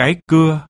cái cưa.